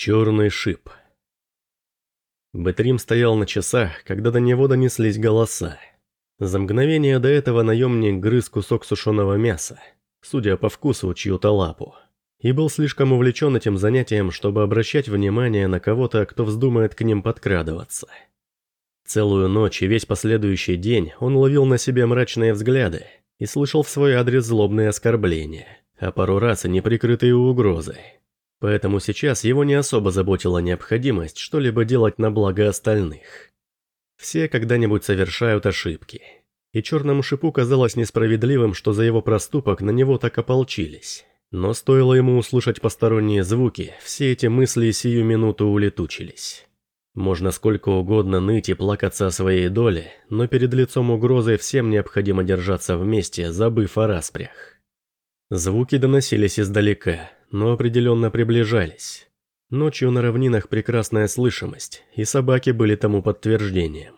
Черный шип. Бэтрим стоял на часах, когда до него донеслись голоса. За мгновение до этого наемник грыз кусок сушеного мяса, судя по вкусу, чью-то лапу, и был слишком увлечен этим занятием, чтобы обращать внимание на кого-то, кто вздумает к ним подкрадываться. Целую ночь и весь последующий день он ловил на себе мрачные взгляды и слышал в свой адрес злобные оскорбления, а пару раз и неприкрытые угрозы. Поэтому сейчас его не особо заботила необходимость что-либо делать на благо остальных. Все когда-нибудь совершают ошибки. И черному шипу казалось несправедливым, что за его проступок на него так ополчились. Но стоило ему услышать посторонние звуки, все эти мысли сию минуту улетучились. Можно сколько угодно ныть и плакаться о своей доле, но перед лицом угрозы всем необходимо держаться вместе, забыв о распрях. Звуки доносились издалека, но определенно приближались. Ночью на равнинах прекрасная слышимость, и собаки были тому подтверждением.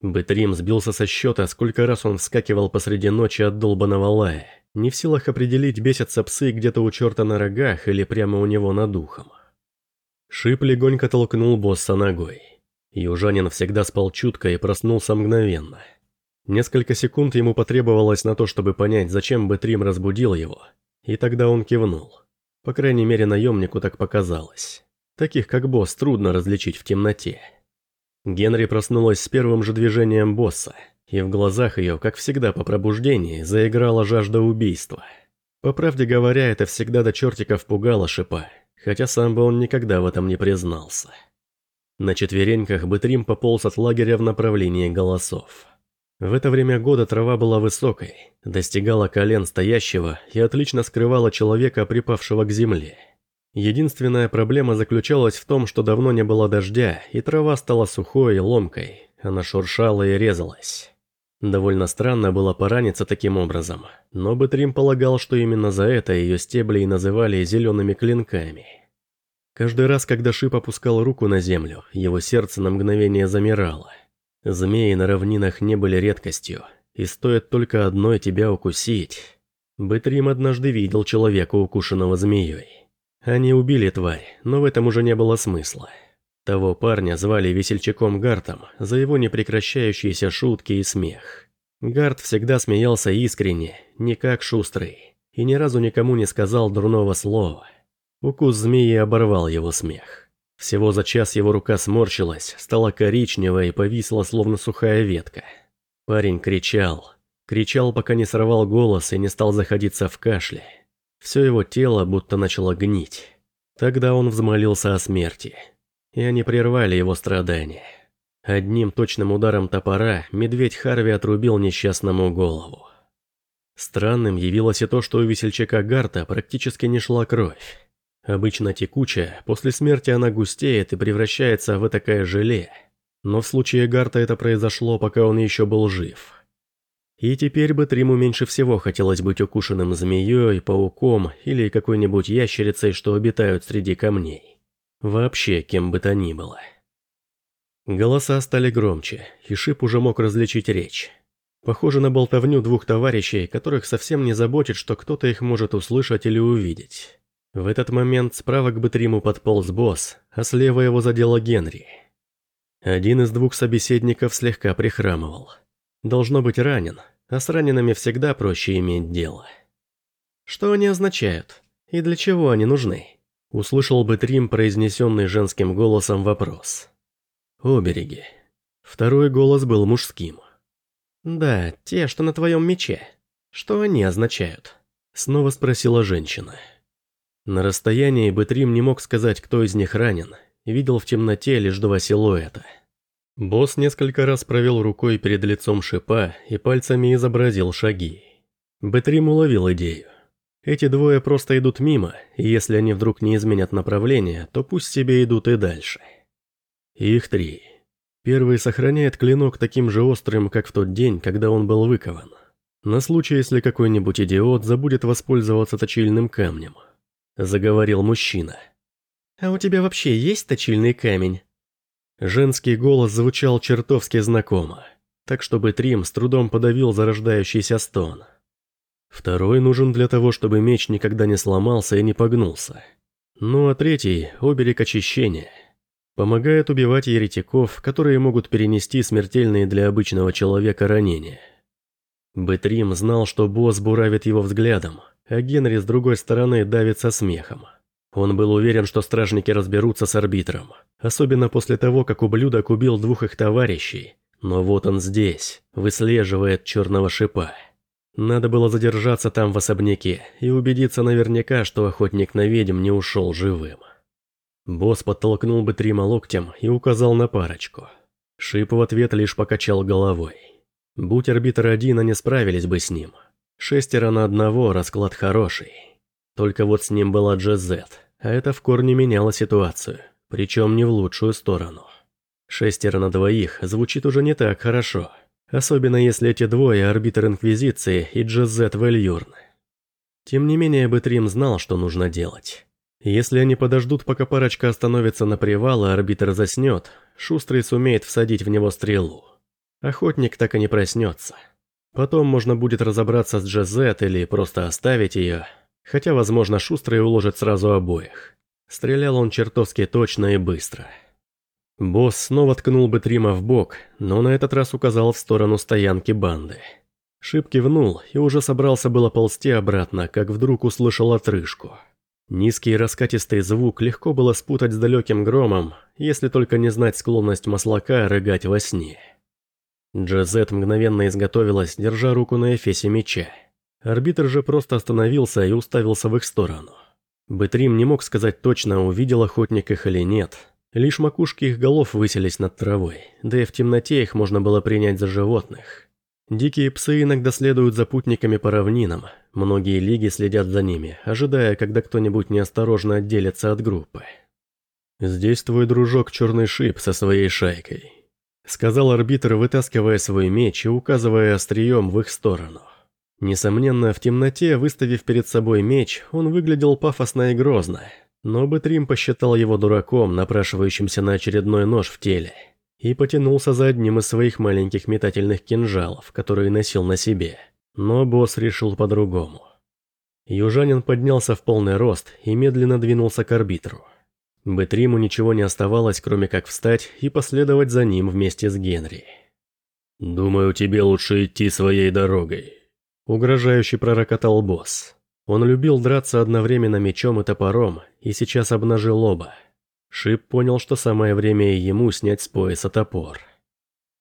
Бэтрим сбился со счета, сколько раз он вскакивал посреди ночи от долбаного лая, не в силах определить, бесятся псы где-то у черта на рогах или прямо у него над ухом. Шип легонько толкнул босса ногой. Южанин всегда спал чутко и проснулся мгновенно. Несколько секунд ему потребовалось на то, чтобы понять, зачем Бэтрим разбудил его, и тогда он кивнул. По крайней мере, наемнику так показалось. Таких, как босс, трудно различить в темноте. Генри проснулась с первым же движением босса, и в глазах ее, как всегда по пробуждении, заиграла жажда убийства. По правде говоря, это всегда до чертиков пугало шипа, хотя сам бы он никогда в этом не признался. На четвереньках Бэтрим пополз от лагеря в направлении голосов. В это время года трава была высокой, достигала колен стоящего и отлично скрывала человека, припавшего к земле. Единственная проблема заключалась в том, что давно не было дождя, и трава стала сухой и ломкой, она шуршала и резалась. Довольно странно было пораниться таким образом, но Бэтрим полагал, что именно за это ее стебли и называли зелеными клинками. Каждый раз, когда Шип опускал руку на землю, его сердце на мгновение замирало. Змеи на равнинах не были редкостью, и стоит только одной тебя укусить. Бэтрим однажды видел человека, укушенного змеей. Они убили тварь, но в этом уже не было смысла. Того парня звали весельчаком Гартом за его непрекращающиеся шутки и смех. Гарт всегда смеялся искренне, не как шустрый, и ни разу никому не сказал дурного слова. Укус змеи оборвал его смех. Всего за час его рука сморщилась, стала коричневой и повисла, словно сухая ветка. Парень кричал. Кричал, пока не сорвал голос и не стал заходиться в кашле. Все его тело будто начало гнить. Тогда он взмолился о смерти. И они прервали его страдания. Одним точным ударом топора медведь Харви отрубил несчастному голову. Странным явилось и то, что у весельчака Гарта практически не шла кровь. Обычно текучая, после смерти она густеет и превращается в такое желе. Но в случае Гарта это произошло, пока он еще был жив. И теперь бы Триму меньше всего хотелось быть укушенным змеей, пауком или какой-нибудь ящерицей, что обитают среди камней. Вообще, кем бы то ни было. Голоса стали громче, и Шип уже мог различить речь. Похоже на болтовню двух товарищей, которых совсем не заботит, что кто-то их может услышать или увидеть. В этот момент справа к Бэтриму подполз босс, а слева его задела Генри. Один из двух собеседников слегка прихрамывал. Должно быть ранен, а с ранеными всегда проще иметь дело. «Что они означают? И для чего они нужны?» Услышал Бэтрим произнесенный женским голосом вопрос. «Обереги». Второй голос был мужским. «Да, те, что на твоем мече. Что они означают?» Снова спросила женщина. На расстоянии Бэтрим не мог сказать, кто из них ранен, видел в темноте лишь два силуэта. Босс несколько раз провел рукой перед лицом шипа и пальцами изобразил шаги. Бэтрим уловил идею. Эти двое просто идут мимо, и если они вдруг не изменят направление, то пусть себе идут и дальше. Их три. Первый сохраняет клинок таким же острым, как в тот день, когда он был выкован. На случай, если какой-нибудь идиот забудет воспользоваться точильным камнем – заговорил мужчина. «А у тебя вообще есть точильный камень?» Женский голос звучал чертовски знакомо, так чтобы Трим с трудом подавил зарождающийся стон. Второй нужен для того, чтобы меч никогда не сломался и не погнулся. Ну а третий – оберег очищения. Помогает убивать еретиков, которые могут перенести смертельные для обычного человека ранения. Бэтрим знал, что босс буравит его взглядом, а Генри с другой стороны давится смехом. Он был уверен, что стражники разберутся с арбитром, особенно после того, как ублюдок убил двух их товарищей. Но вот он здесь, выслеживает черного шипа. Надо было задержаться там в особняке и убедиться наверняка, что охотник на ведьм не ушел живым. Босс подтолкнул бы Трима локтем и указал на парочку. Шип в ответ лишь покачал головой. Будь арбитр один, они справились бы с ним. Шестеро на одного, расклад хороший. Только вот с ним была Джезет, а это в корне меняло ситуацию, причем не в лучшую сторону. Шестеро на двоих звучит уже не так хорошо, особенно если эти двое – арбитр Инквизиции и Джезет Вельюрн. Тем не менее, Бэтрим знал, что нужно делать. Если они подождут, пока парочка остановится на привал, а арбитр заснет, Шустрый сумеет всадить в него стрелу. Охотник так и не проснется. Потом можно будет разобраться с Джезет или просто оставить ее, хотя, возможно, Шустрый уложит сразу обоих. Стрелял он чертовски точно и быстро. Босс снова ткнул бы Трима в бок, но на этот раз указал в сторону стоянки банды. Шип кивнул и уже собрался было ползти обратно, как вдруг услышал отрыжку – Низкий раскатистый звук легко было спутать с далеким громом, если только не знать склонность маслака рыгать во сне. Джазет мгновенно изготовилась, держа руку на эфесе меча. Арбитр же просто остановился и уставился в их сторону. Бэтрим не мог сказать точно, увидел охотник их или нет. Лишь макушки их голов высились над травой, да и в темноте их можно было принять за животных. Дикие псы иногда следуют за путниками по равнинам, многие лиги следят за ними, ожидая, когда кто-нибудь неосторожно отделится от группы. «Здесь твой дружок Черный Шип со своей шайкой», — сказал арбитр, вытаскивая свой меч и указывая острием в их сторону. Несомненно, в темноте, выставив перед собой меч, он выглядел пафосно и грозно, но Бэтрим посчитал его дураком, напрашивающимся на очередной нож в теле и потянулся за одним из своих маленьких метательных кинжалов, которые носил на себе. Но босс решил по-другому. Южанин поднялся в полный рост и медленно двинулся к арбитру. Бэтриму ничего не оставалось, кроме как встать и последовать за ним вместе с Генри. «Думаю, тебе лучше идти своей дорогой», — угрожающе пророкотал босс. Он любил драться одновременно мечом и топором, и сейчас обнажил оба. Шип понял, что самое время и ему снять с пояса топор.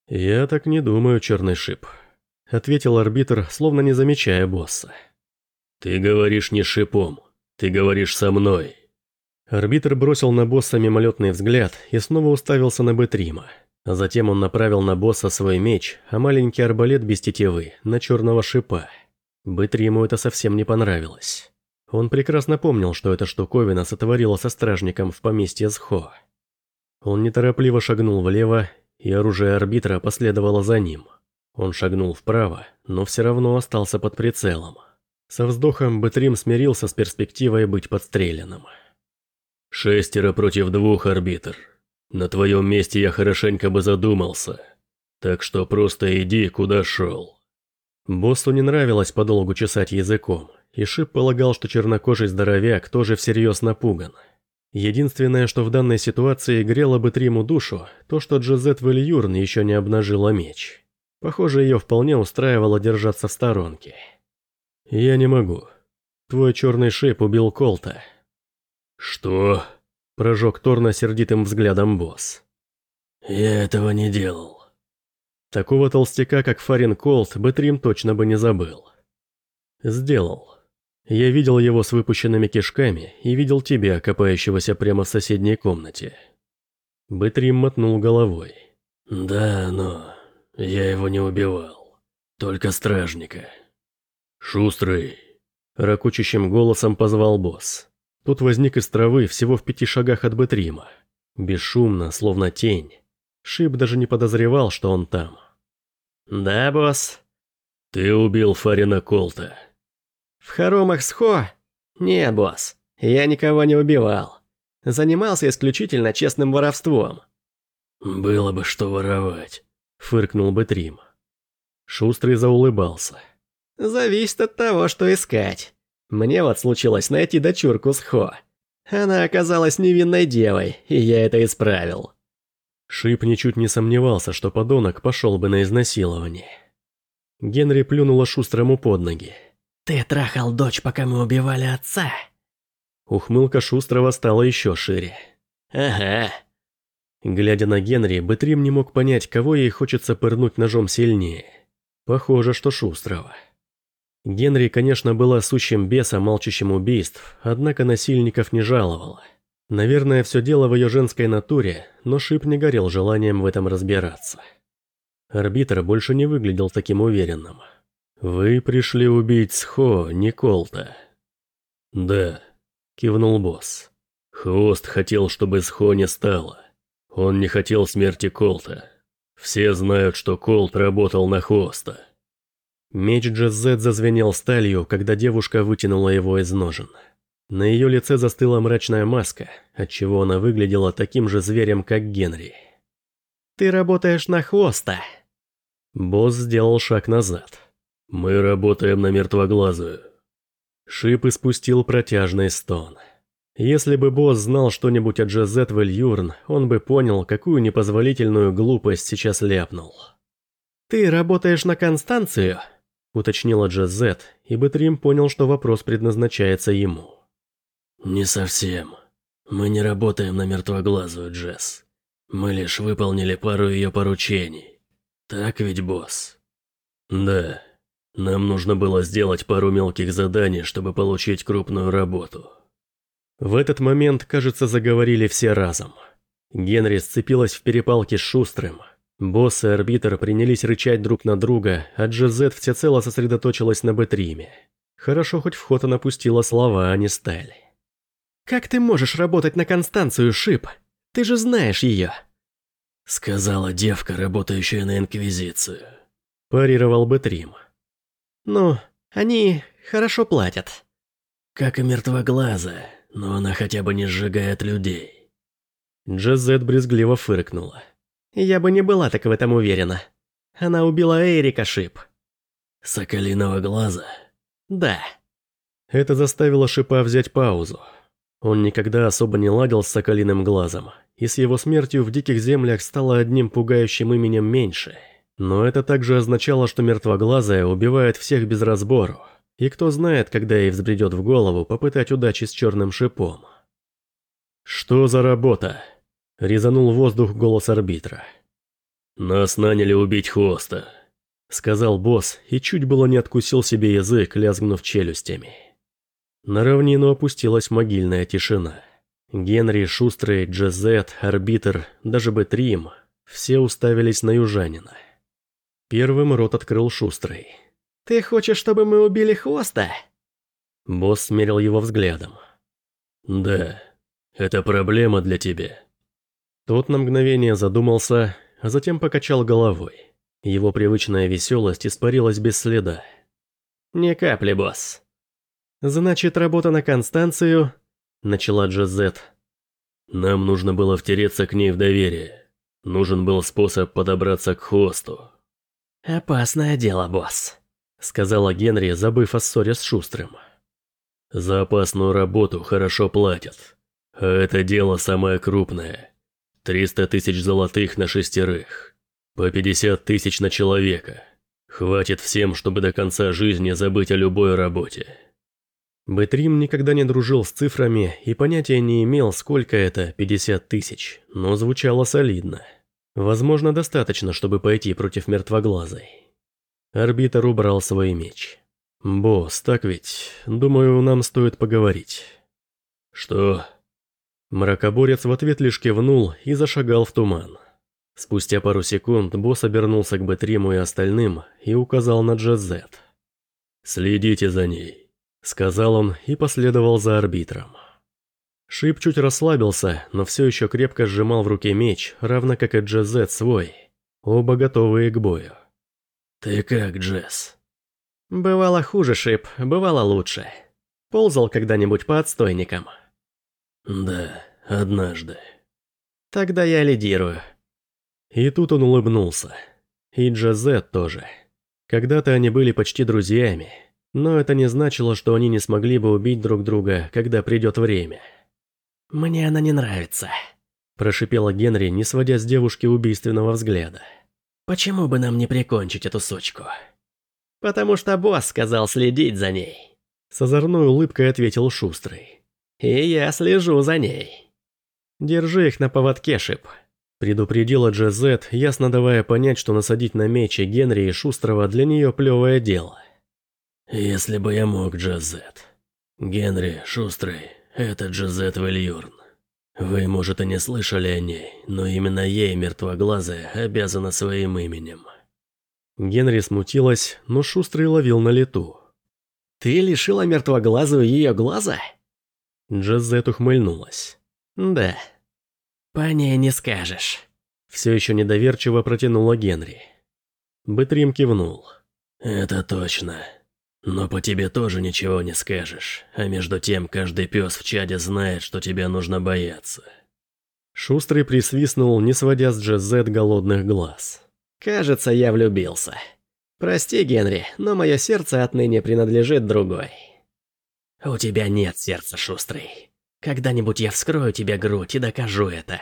«Я так не думаю, черный шип», — ответил арбитр, словно не замечая босса. «Ты говоришь не шипом, ты говоришь со мной». Арбитр бросил на босса мимолетный взгляд и снова уставился на Бетрима. Затем он направил на босса свой меч, а маленький арбалет без тетивы – на черного шипа. Бетриму это совсем не понравилось. Он прекрасно помнил, что эта штуковина сотворила со стражником в поместье Схо. Он неторопливо шагнул влево, и оружие арбитра последовало за ним. Он шагнул вправо, но все равно остался под прицелом. Со вздохом Бэтрим смирился с перспективой быть подстреленным. «Шестеро против двух, арбитр. На твоем месте я хорошенько бы задумался. Так что просто иди, куда шел». Боссу не нравилось подолгу чесать языком, и Шип полагал, что чернокожий здоровяк тоже всерьез напуган. Единственное, что в данной ситуации грело бы Триму душу, то, что Джозет Вильюрн еще не обнажила меч. Похоже, ее вполне устраивало держаться в сторонке. «Я не могу. Твой черный шип убил Колта». «Что?» – прожег Торна сердитым взглядом босс. «Я этого не делал». Такого толстяка, как Фарин Колт, Бэтрим точно бы не забыл. «Сделал. Я видел его с выпущенными кишками и видел тебя, копающегося прямо в соседней комнате. Бэтрим мотнул головой. Да, но я его не убивал. Только стражника. Шустрый. Ракучащим голосом позвал босс. Тут возник из травы всего в пяти шагах от Бэтрима. Бесшумно, словно тень. Шип даже не подозревал, что он там. «Да, босс?» «Ты убил Фарина Колта», «В хоромах Схо? Нет, босс, я никого не убивал. Занимался исключительно честным воровством». «Было бы что воровать», — фыркнул бы Трим. Шустрый заулыбался. «Зависит от того, что искать. Мне вот случилось найти дочурку Схо. Она оказалась невинной девой, и я это исправил. Шип ничуть не сомневался, что подонок пошел бы на изнасилование. Генри плюнула Шустрому под ноги. «Ты трахал дочь, пока мы убивали отца?» Ухмылка Шустрого стала еще шире. «Ага». Глядя на Генри, Бэтрим не мог понять, кого ей хочется пырнуть ножом сильнее. Похоже, что Шустрого. Генри, конечно, была сущим бесом, молчащим убийств, однако насильников не жаловала. Наверное, все дело в ее женской натуре, но Шип не горел желанием в этом разбираться. Арбитр больше не выглядел таким уверенным. «Вы пришли убить Схо, не Колта?» «Да», — кивнул босс. «Хвост хотел, чтобы Схо не стало. Он не хотел смерти Колта. Все знают, что Колт работал на Хвоста». Меч Джезет зазвенел сталью, когда девушка вытянула его из ножен. На ее лице застыла мрачная маска, отчего она выглядела таким же зверем, как Генри. «Ты работаешь на Хвоста!» Босс сделал шаг назад. «Мы работаем на мертвоглазую». Шип испустил протяжный стон. Если бы босс знал что-нибудь о Джезет Вильюрн, он бы понял, какую непозволительную глупость сейчас ляпнул. «Ты работаешь на Констанцию?» Уточнила Джазет, и Бэтрим понял, что вопрос предназначается ему. «Не совсем. Мы не работаем на мертвоглазую, Джесс. Мы лишь выполнили пару ее поручений. Так ведь, босс?» «Да. Нам нужно было сделать пару мелких заданий, чтобы получить крупную работу». В этот момент, кажется, заговорили все разом. Генри сцепилась в перепалке с Шустрым, Босс и арбитр принялись рычать друг на друга, а Джезет всецело сосредоточилась на Бэтриме. Хорошо, хоть вход она пустила слова, а не сталь. «Как ты можешь работать на Констанцию, Шип? Ты же знаешь ее!» Сказала девка, работающая на Инквизицию. Парировал Бэтрим. «Ну, они хорошо платят». «Как и мертвоглаза, но она хотя бы не сжигает людей». Джезет брезгливо фыркнула. Я бы не была так в этом уверена. Она убила Эрика Шип. Соколиного глаза? Да. Это заставило Шипа взять паузу. Он никогда особо не ладил с Соколиным глазом, и с его смертью в Диких Землях стало одним пугающим именем меньше. Но это также означало, что мертвоглазая убивает всех без разбору, и кто знает, когда ей взбредет в голову попытать удачи с черным шипом. «Что за работа?» Резанул воздух голос арбитра. «Нас наняли убить хвоста», — сказал босс и чуть было не откусил себе язык, лязгнув челюстями. На равнину опустилась могильная тишина. Генри, Шустрый, Джезет, Арбитр, даже Бэтрим — все уставились на южанина. Первым рот открыл Шустрый. «Ты хочешь, чтобы мы убили хвоста?» Босс смерил его взглядом. «Да, это проблема для тебя». Тот на мгновение задумался, а затем покачал головой. Его привычная веселость испарилась без следа. «Ни капли, босс». «Значит, работа на Констанцию...» — начала Джозет. «Нам нужно было втереться к ней в доверие. Нужен был способ подобраться к хвосту». «Опасное дело, босс», — сказала Генри, забыв о ссоре с Шустрым. «За опасную работу хорошо платят. А это дело самое крупное. Триста тысяч золотых на шестерых. По пятьдесят тысяч на человека. Хватит всем, чтобы до конца жизни забыть о любой работе. Бэтрим никогда не дружил с цифрами и понятия не имел, сколько это 50 тысяч, но звучало солидно. Возможно, достаточно, чтобы пойти против мертвоглазой. Арбитр убрал свой меч. «Босс, так ведь? Думаю, нам стоит поговорить». «Что?» Мракоборец в ответ лишь кивнул и зашагал в туман. Спустя пару секунд босс обернулся к Бэтриму и остальным и указал на Джазет. «Следите за ней», — сказал он и последовал за арбитром. Шип чуть расслабился, но все еще крепко сжимал в руке меч, равно как и Джазет свой, оба готовые к бою. «Ты как, Джесс?» «Бывало хуже, Шип, бывало лучше. Ползал когда-нибудь по отстойникам». «Да, однажды». «Тогда я лидирую». И тут он улыбнулся. И Джазет тоже. Когда-то они были почти друзьями, но это не значило, что они не смогли бы убить друг друга, когда придет время. «Мне она не нравится», – прошипела Генри, не сводя с девушки убийственного взгляда. «Почему бы нам не прикончить эту сучку?» «Потому что босс сказал следить за ней», – с озорной улыбкой ответил Шустрый. «И я слежу за ней». «Держи их на поводке, Шип», – предупредила Джезет, ясно давая понять, что насадить на мечи Генри и Шустрого для нее плевое дело. «Если бы я мог, Джезет. Генри, Шустрый, это Джезет Вильюрн. Вы, может, и не слышали о ней, но именно ей мертвоглазая обязана своим именем. Генри смутилась, но Шустрый ловил на лету. «Ты лишила мертвоглазую ее глаза?» Джезет ухмыльнулась. «Да. По ней не скажешь». Все еще недоверчиво протянула Генри. Бэтрим кивнул. «Это точно. Но по тебе тоже ничего не скажешь, а между тем каждый пес в чаде знает, что тебя нужно бояться. Шустрый присвистнул, не сводя с Джезет голодных глаз. «Кажется, я влюбился. Прости, Генри, но мое сердце отныне принадлежит другой». «У тебя нет сердца, Шустрый. Когда-нибудь я вскрою тебе грудь и докажу это».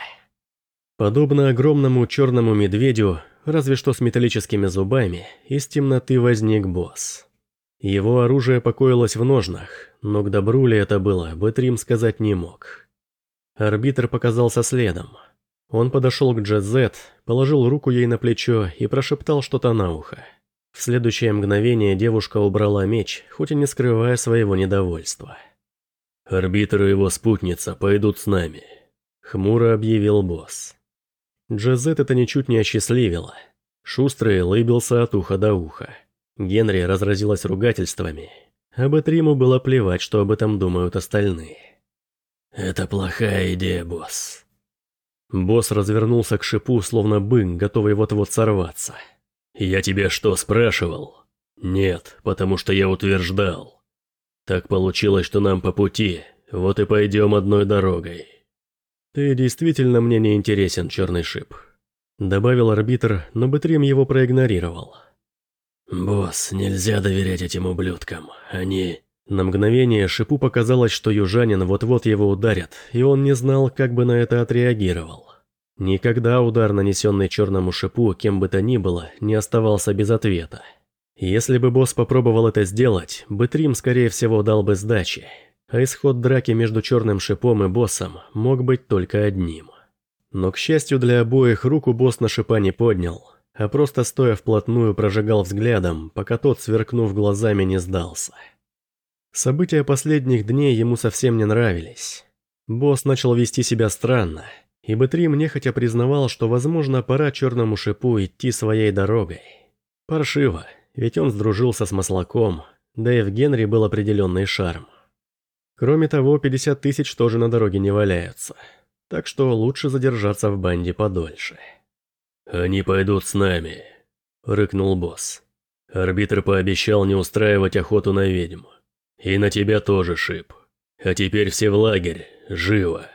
Подобно огромному черному медведю, разве что с металлическими зубами, из темноты возник босс. Его оружие покоилось в ножнах, но к добру ли это было, Бэтрим сказать не мог. Арбитр показался следом. Он подошел к Джезет, положил руку ей на плечо и прошептал что-то на ухо. В следующее мгновение девушка убрала меч, хоть и не скрывая своего недовольства. «Арбитр и его спутница пойдут с нами», — хмуро объявил босс. Джезет это ничуть не осчастливило. Шустрый лыбился от уха до уха. Генри разразилась ругательствами. А Бэтриму было плевать, что об этом думают остальные. «Это плохая идея, босс». Босс развернулся к шипу, словно бык, готовый вот-вот сорваться. «Я тебя что, спрашивал?» «Нет, потому что я утверждал. Так получилось, что нам по пути, вот и пойдем одной дорогой». «Ты действительно мне не интересен, черный шип», — добавил арбитр, но Бэтрим его проигнорировал. «Босс, нельзя доверять этим ублюдкам. Они...» На мгновение Шипу показалось, что южанин вот-вот его ударят, и он не знал, как бы на это отреагировал. Никогда удар, нанесенный черному Шипу, кем бы то ни было, не оставался без ответа. Если бы босс попробовал это сделать, Бэтрим, скорее всего, дал бы сдачи, а исход драки между черным Шипом и боссом мог быть только одним. Но, к счастью для обоих, руку босс на Шипа не поднял, а просто стоя вплотную прожигал взглядом, пока тот, сверкнув глазами, не сдался. События последних дней ему совсем не нравились. Босс начал вести себя странно, и Бэтрим нехотя признавал, что, возможно, пора черному шипу идти своей дорогой. Паршиво, ведь он сдружился с Маслаком, да и в Генри был определенный шарм. Кроме того, 50 тысяч тоже на дороге не валяются, так что лучше задержаться в банде подольше. «Они пойдут с нами», — рыкнул босс. Арбитр пообещал не устраивать охоту на ведьм. И на тебя тоже, Шип. А теперь все в лагерь, живо.